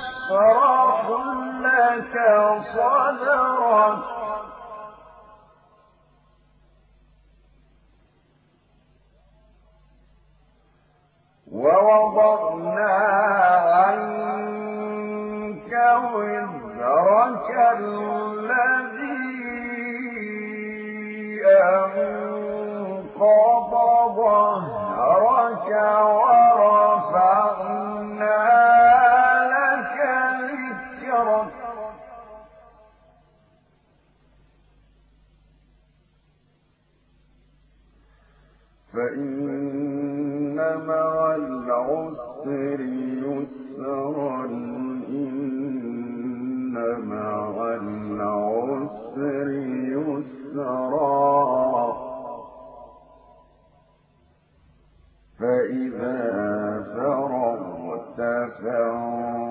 نَشْرَحْ لَكَ صَدْرَكَ. وَوَضَعْنَا عَنكَ وِزْرَكَ الَّذِي فَإِنَّ مَعَ الْعُسْرِ يُسْرًا إِنَّ مَعَ الْعُسْرِ يُسْرًا. فَإِذَا فَرَغْتَ فَانصَبْ.